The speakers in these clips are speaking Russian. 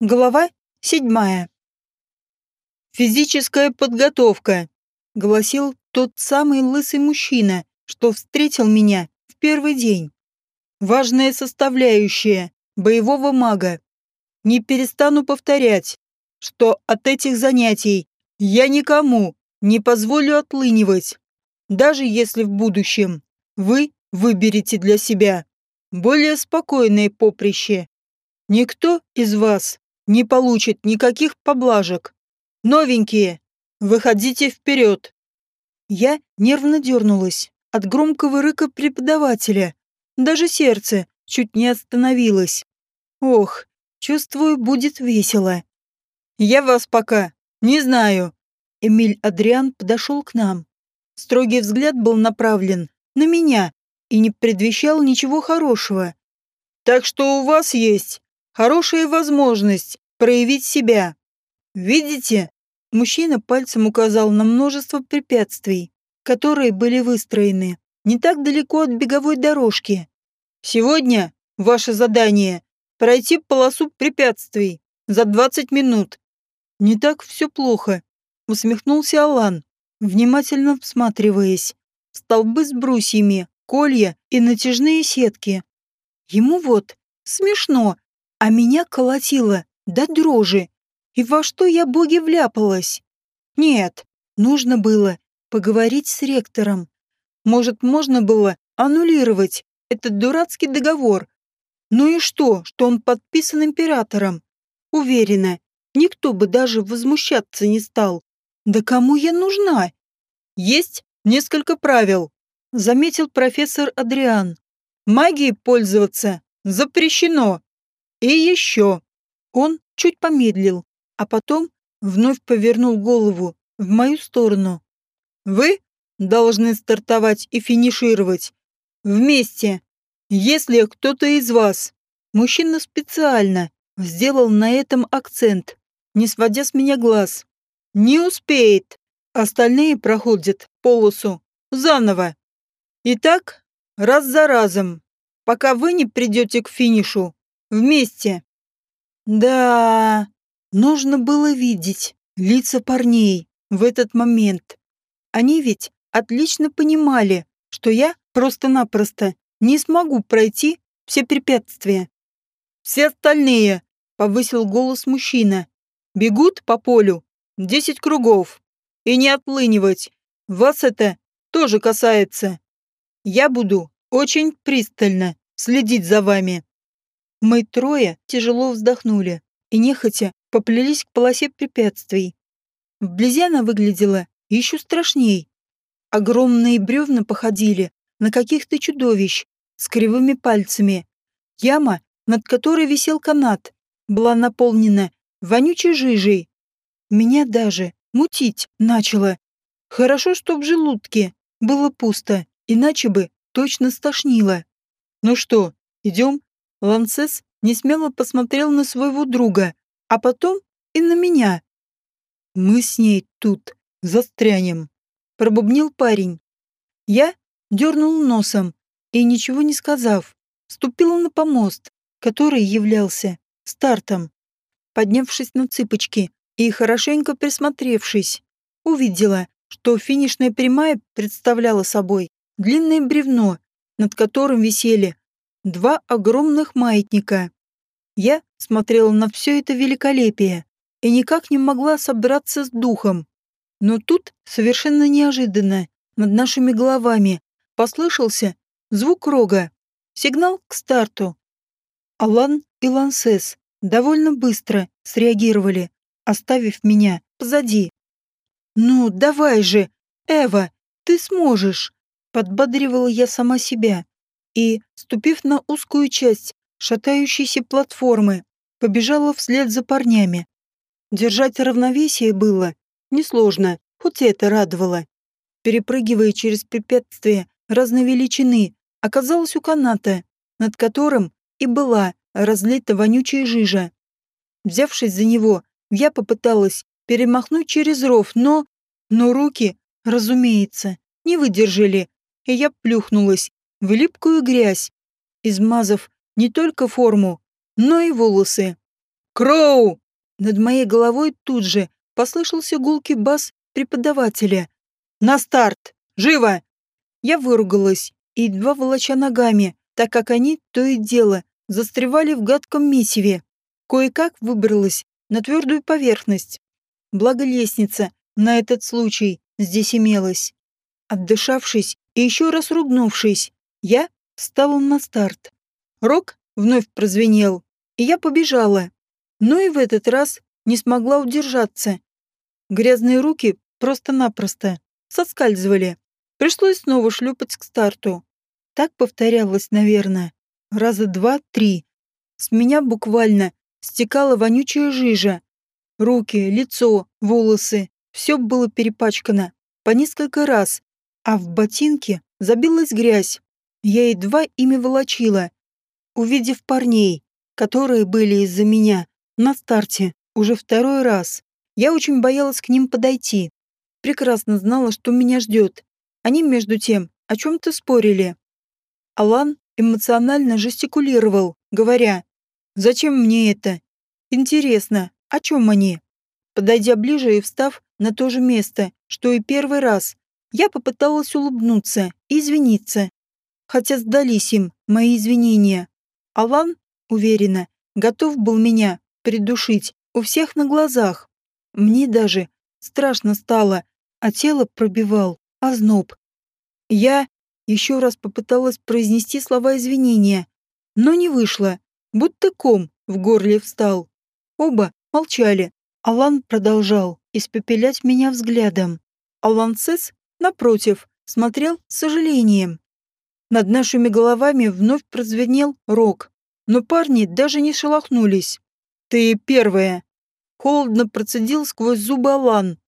Глава седьмая. «Физическая подготовка», — гласил тот самый лысый мужчина, что встретил меня в первый день. «Важная составляющая боевого мага. Не перестану повторять, что от этих занятий я никому не позволю отлынивать, даже если в будущем вы выберете для себя более спокойное поприще. Никто из вас не получит никаких поблажек. Новенькие, выходите вперед. Я нервно дернулась от громкого рыка преподавателя. Даже сердце чуть не остановилось. Ох, чувствую, будет весело. Я вас пока не знаю. Эмиль Адриан подошел к нам. Строгий взгляд был направлен на меня и не предвещал ничего хорошего. Так что у вас есть хорошая возможность проявить себя. Видите? Мужчина пальцем указал на множество препятствий, которые были выстроены не так далеко от беговой дорожки. Сегодня ваше задание – пройти полосу препятствий за 20 минут. Не так все плохо, усмехнулся Алан, внимательно всматриваясь. Столбы с брусьями, колья и натяжные сетки. Ему вот смешно, а меня колотило до дрожи. И во что я, боги, вляпалась? Нет, нужно было поговорить с ректором. Может, можно было аннулировать этот дурацкий договор. Ну и что, что он подписан императором? Уверена, никто бы даже возмущаться не стал. Да кому я нужна? Есть несколько правил, заметил профессор Адриан. Магией пользоваться запрещено. И еще. Он чуть помедлил, а потом вновь повернул голову в мою сторону. Вы должны стартовать и финишировать вместе. Если кто-то из вас, мужчина специально сделал на этом акцент, не сводя с меня глаз, не успеет, остальные проходят полосу заново. Итак, раз за разом, пока вы не придете к финишу. Вместе. Да, нужно было видеть лица парней в этот момент. Они ведь отлично понимали, что я просто-напросто не смогу пройти все препятствия. Все остальные, повысил голос мужчина, бегут по полю десять кругов. И не отлынивать. Вас это тоже касается. Я буду очень пристально следить за вами. Мы трое тяжело вздохнули и нехотя поплелись к полосе препятствий. Вблизи она выглядела еще страшней. Огромные бревна походили на каких-то чудовищ с кривыми пальцами. Яма, над которой висел канат, была наполнена вонючей жижей. Меня даже мутить начало. Хорошо, что в желудке было пусто, иначе бы точно стошнило. Ну что, идем? Ланцес несмело посмотрел на своего друга, а потом и на меня. «Мы с ней тут застрянем», — пробубнил парень. Я дернул носом и, ничего не сказав, ступила на помост, который являлся стартом. Поднявшись на цыпочки и хорошенько присмотревшись, увидела, что финишная прямая представляла собой длинное бревно, над которым висели два огромных маятника. Я смотрела на все это великолепие и никак не могла собраться с духом. Но тут, совершенно неожиданно, над нашими головами послышался звук рога, сигнал к старту. Алан и Лансес довольно быстро среагировали, оставив меня позади. «Ну, давай же, Эва, ты сможешь!» Подбадривала я сама себя и, ступив на узкую часть шатающейся платформы, побежала вслед за парнями. Держать равновесие было несложно, хоть и это радовало. Перепрыгивая через препятствия разной величины, оказалась у каната, над которым и была разлита вонючая жижа. Взявшись за него, я попыталась перемахнуть через ров, но... Но руки, разумеется, не выдержали, и я плюхнулась в липкую грязь, измазав не только форму, но и волосы. Кроу!» Над моей головой тут же послышался гулкий бас преподавателя. «На старт! Живо!» Я выругалась и едва волоча ногами, так как они, то и дело, застревали в гадком месиве. Кое-как выбралась на твердую поверхность. Благо лестница на этот случай здесь имелась. Отдышавшись и еще раз ругнувшись, я встала на старт. Рок вновь прозвенел, и я побежала. Но и в этот раз не смогла удержаться. Грязные руки просто-напросто соскальзывали. Пришлось снова шлепать к старту. Так повторялось, наверное, раза два-три. С меня буквально стекала вонючая жижа. Руки, лицо, волосы — все было перепачкано по несколько раз, а в ботинке забилась грязь. Я едва ими волочила. Увидев парней, которые были из-за меня на старте уже второй раз, я очень боялась к ним подойти. Прекрасно знала, что меня ждет. Они, между тем, о чем-то спорили. Алан эмоционально жестикулировал, говоря, «Зачем мне это? Интересно, о чем они?» Подойдя ближе и встав на то же место, что и первый раз, я попыталась улыбнуться и извиниться. Хотя сдались им мои извинения. Алан, уверенно, готов был меня придушить у всех на глазах. Мне даже страшно стало, а тело пробивал озноб. Я еще раз попыталась произнести слова извинения, но не вышло, будто ком в горле встал. Оба молчали. Алан продолжал испепелять меня взглядом. Алансес, напротив, смотрел с сожалением. Над нашими головами вновь прозвенел рог, но парни даже не шелохнулись. «Ты первая!» Холодно процедил сквозь зубы Алан.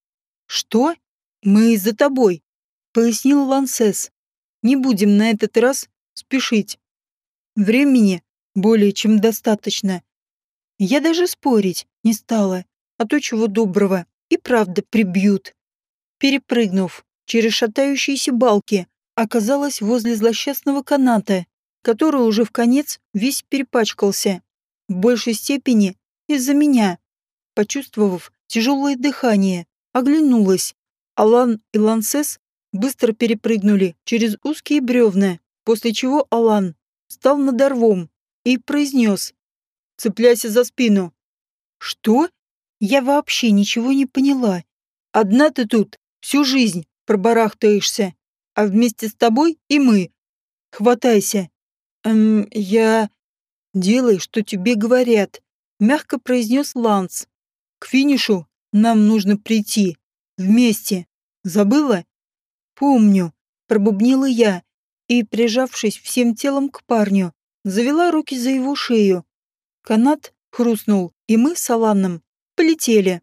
«Что? Мы за тобой», — пояснил Лансес. Не будем на этот раз спешить. Времени более чем достаточно. Я даже спорить не стала, а то чего доброго и правда прибьют. Перепрыгнув через шатающиеся балки, оказалась возле злосчастного каната, который уже в конец весь перепачкался. В большей степени из-за меня. Почувствовав тяжелое дыхание, оглянулась. Алан и Лансес быстро перепрыгнули через узкие бревна, после чего Алан встал над орвом и произнес «Цепляйся за спину». «Что?» Я вообще ничего не поняла. Одна ты тут всю жизнь пробарахтаешься, а вместе с тобой и мы. Хватайся. Эм, я... Делай, что тебе говорят, мягко произнес Ланс. К финишу нам нужно прийти. Вместе. Забыла? «Помню», — пробубнила я и, прижавшись всем телом к парню, завела руки за его шею. Канат хрустнул, и мы с Аланом полетели.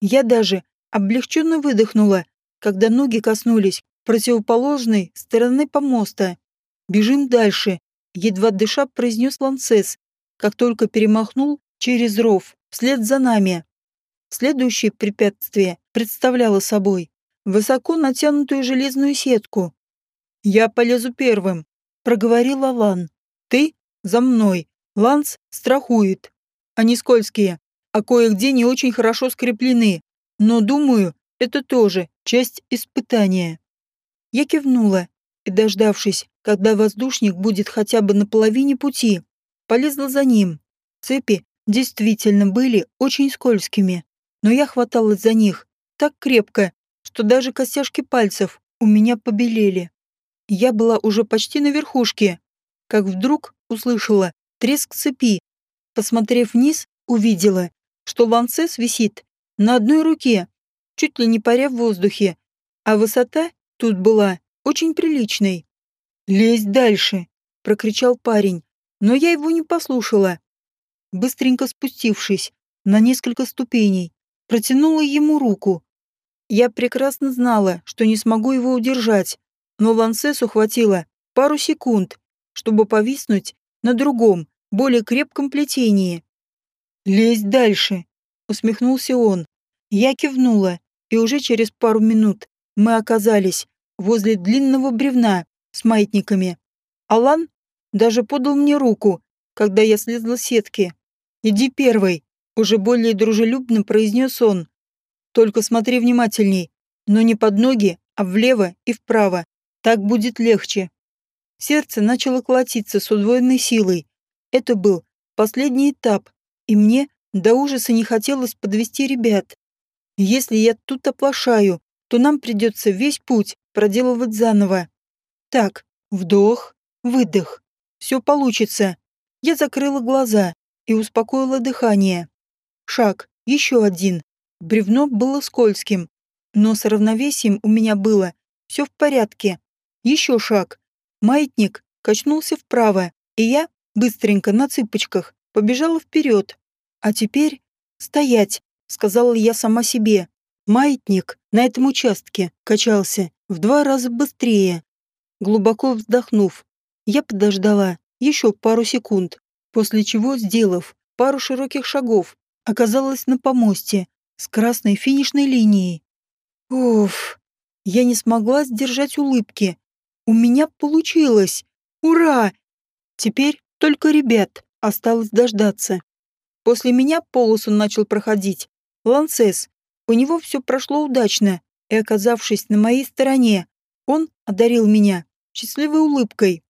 Я даже облегченно выдохнула, когда ноги коснулись противоположной стороны помоста. «Бежим дальше», — едва дыша произнес Лансес, как только перемахнул через ров вслед за нами. Следующее препятствие представляло собой высоко натянутую железную сетку. «Я полезу первым», — проговорил Алан. «Ты за мной. Ланс страхует. Они скользкие, а кое-где не очень хорошо скреплены. Но, думаю, это тоже часть испытания». Я кивнула и, дождавшись, когда воздушник будет хотя бы на половине пути, полезла за ним. Цепи действительно были очень скользкими, но я хваталась за них так крепко, что даже костяшки пальцев у меня побелели. Я была уже почти на верхушке, как вдруг услышала треск цепи. Посмотрев вниз, увидела, что ланцес висит на одной руке, чуть ли не паря в воздухе, а высота тут была очень приличной. «Лезь дальше!» — прокричал парень, но я его не послушала. Быстренько спустившись на несколько ступеней, протянула ему руку, я прекрасно знала, что не смогу его удержать, но Лансесу хватило пару секунд, чтобы повиснуть на другом, более крепком плетении. «Лезь дальше», — усмехнулся он. Я кивнула, и уже через пару минут мы оказались возле длинного бревна с маятниками. Алан даже подал мне руку, когда я слезла с сетки. «Иди первой», Уже более дружелюбно произнес он. Только смотри внимательней, но не под ноги, а влево и вправо. Так будет легче. Сердце начало колотиться с удвоенной силой. Это был последний этап, и мне до ужаса не хотелось подвести ребят. Если я тут оплошаю, то нам придется весь путь проделывать заново. Так, вдох, выдох. Все получится. Я закрыла глаза и успокоила дыхание. Шаг, еще один. Бревно было скользким, но с равновесием у меня было все в порядке. Еще шаг. Маятник качнулся вправо, и я, быстренько на цыпочках, побежала вперед. А теперь стоять, сказала я сама себе. Маятник на этом участке качался в два раза быстрее. Глубоко вздохнув, я подождала еще пару секунд, после чего, сделав пару широких шагов, оказалась на помосте с красной финишной линией. Уф, я не смогла сдержать улыбки. У меня получилось! Ура! Теперь только ребят осталось дождаться. После меня полосу начал проходить. Ланцес. У него все прошло удачно, и, оказавшись на моей стороне, он одарил меня счастливой улыбкой.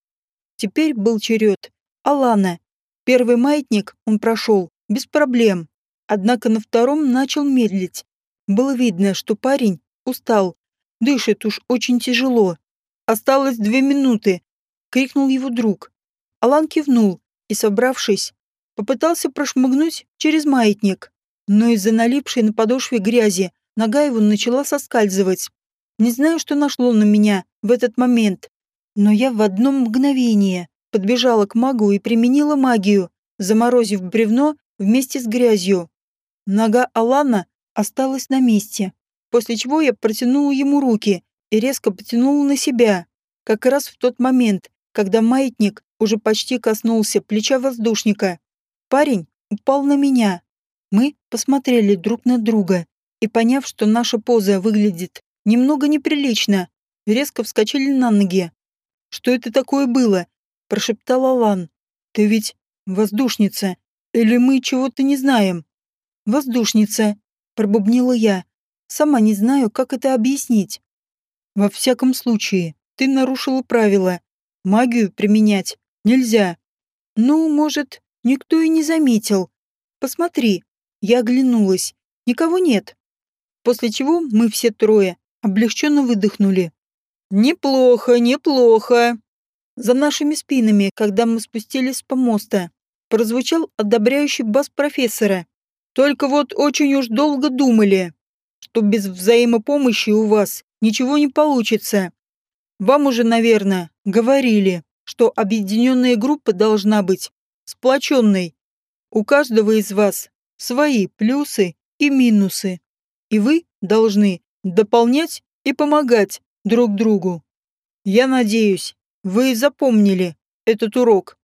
Теперь был черед Алана. Первый маятник он прошел без проблем. Однако на втором начал медлить. Было видно, что парень устал, дышит уж очень тяжело. Осталось две минуты, крикнул его друг. Алан кивнул и, собравшись, попытался прошмыгнуть через маятник, но из-за налипшей на подошве грязи нога его начала соскальзывать. Не знаю, что нашло на меня в этот момент, но я в одно мгновение подбежала к магу и применила магию, заморозив бревно вместе с грязью. Нога Алана осталась на месте, после чего я протянула ему руки и резко потянула на себя, как раз в тот момент, когда маятник уже почти коснулся плеча воздушника. Парень упал на меня. Мы посмотрели друг на друга и, поняв, что наша поза выглядит немного неприлично, резко вскочили на ноги. «Что это такое было?» – прошептал Алан. «Ты ведь воздушница. Или мы чего-то не знаем?» «Воздушница», — пробубнила я. «Сама не знаю, как это объяснить». «Во всяком случае, ты нарушила правила. Магию применять нельзя». «Ну, может, никто и не заметил. Посмотри». Я оглянулась. Никого нет. После чего мы все трое облегченно выдохнули. «Неплохо, неплохо». За нашими спинами, когда мы спустились с помоста, прозвучал одобряющий бас профессора. Только вот очень уж долго думали, что без взаимопомощи у вас ничего не получится. Вам уже, наверное, говорили, что объединенная группа должна быть сплоченной. У каждого из вас свои плюсы и минусы. И вы должны дополнять и помогать друг другу. Я надеюсь, вы запомнили этот урок.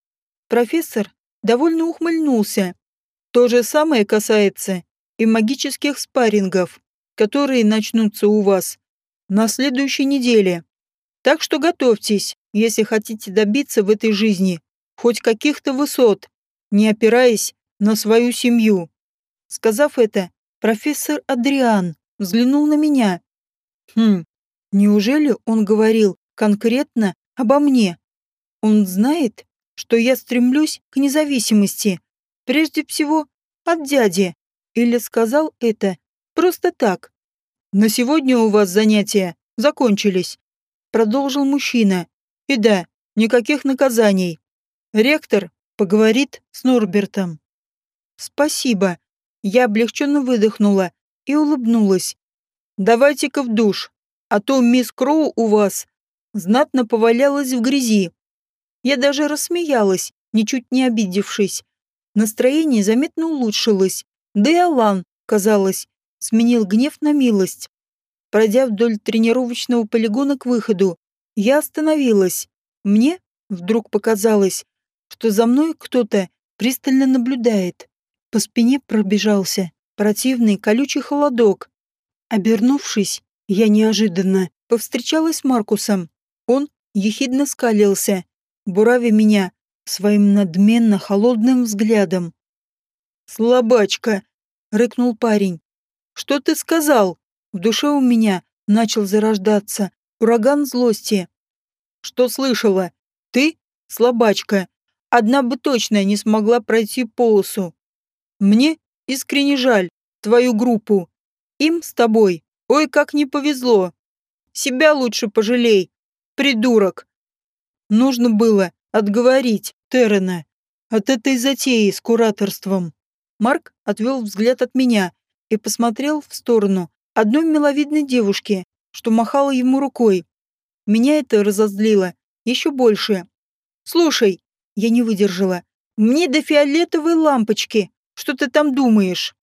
Профессор довольно ухмыльнулся то же самое касается и магических спаррингов, которые начнутся у вас на следующей неделе. Так что готовьтесь, если хотите добиться в этой жизни хоть каких-то высот, не опираясь на свою семью. Сказав это, профессор Адриан взглянул на меня. Хм, неужели он говорил конкретно обо мне? Он знает, что я стремлюсь к независимости Прежде всего, от дяди. Или сказал это просто так. На сегодня у вас занятия закончились. Продолжил мужчина. И да, никаких наказаний. Ректор поговорит с Норбертом. Спасибо. Я облегченно выдохнула и улыбнулась. Давайте-ка в душ, а то мисс Кроу у вас знатно повалялась в грязи. Я даже рассмеялась, ничуть не обидевшись. Настроение заметно улучшилось, да и Алан, казалось, сменил гнев на милость. Пройдя вдоль тренировочного полигона к выходу, я остановилась. Мне вдруг показалось, что за мной кто-то пристально наблюдает. По спине пробежался противный колючий холодок. Обернувшись, я неожиданно повстречалась с Маркусом. Он ехидно скалился, буравя меня своим надменно холодным взглядом. «Слабачка!» рыкнул парень. «Что ты сказал?» В душе у меня начал зарождаться ураган злости. «Что слышала? Ты, слабачка, одна бы точно не смогла пройти полосу. Мне искренне жаль твою группу. Им с тобой, ой, как не повезло. Себя лучше пожалей, придурок. Нужно было отговорить Террена от этой затеи с кураторством. Марк отвел взгляд от меня и посмотрел в сторону одной миловидной девушки, что махала ему рукой. Меня это разозлило еще больше. «Слушай, я не выдержала. Мне до фиолетовой лампочки. Что ты там думаешь?»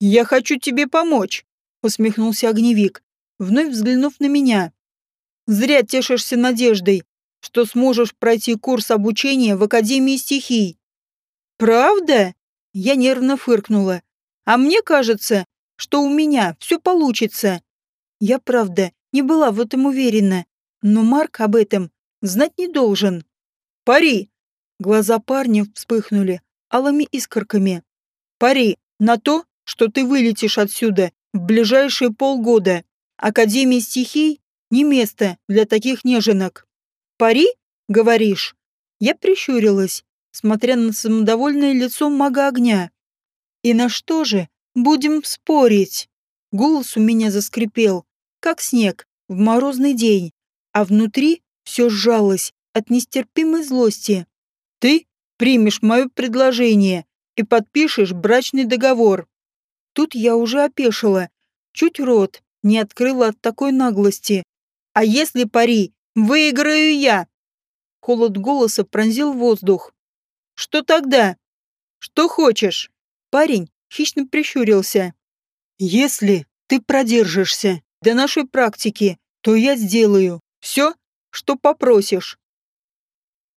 «Я хочу тебе помочь», — усмехнулся огневик, вновь взглянув на меня. «Зря тешишься надеждой, что сможешь пройти курс обучения в Академии стихий». «Правда?» — я нервно фыркнула. «А мне кажется, что у меня все получится». Я, правда, не была в этом уверена, но Марк об этом знать не должен. «Пари!» Глаза парня вспыхнули алыми искорками. «Пари на то, что ты вылетишь отсюда в ближайшие полгода. Академия стихий не место для таких неженок. Пари, говоришь? Я прищурилась, смотря на самодовольное лицо мага огня. И на что же будем спорить? Голос у меня заскрипел, как снег в морозный день, а внутри все сжалось от нестерпимой злости. Ты примешь мое предложение и подпишешь брачный договор. Тут я уже опешила, чуть рот не открыла от такой наглости. А если пари, выиграю я? Холод голоса пронзил воздух. Что тогда? Что хочешь? Парень хищно прищурился. Если ты продержишься до нашей практики, то я сделаю все, что попросишь.